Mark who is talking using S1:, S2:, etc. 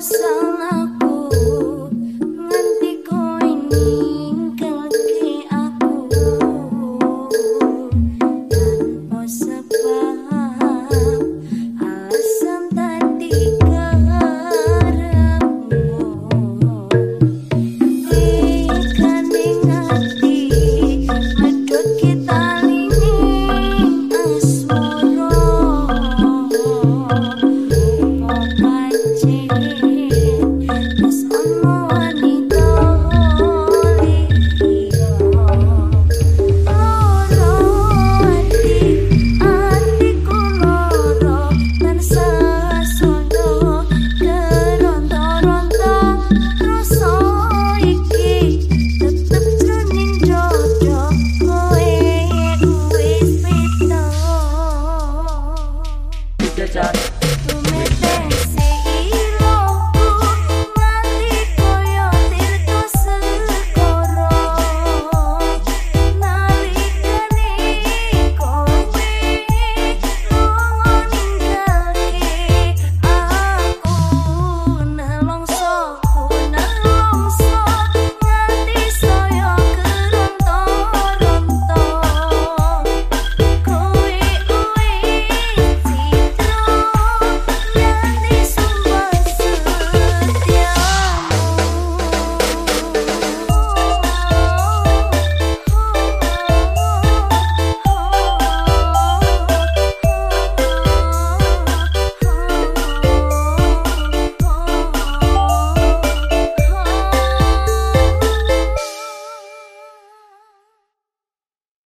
S1: sana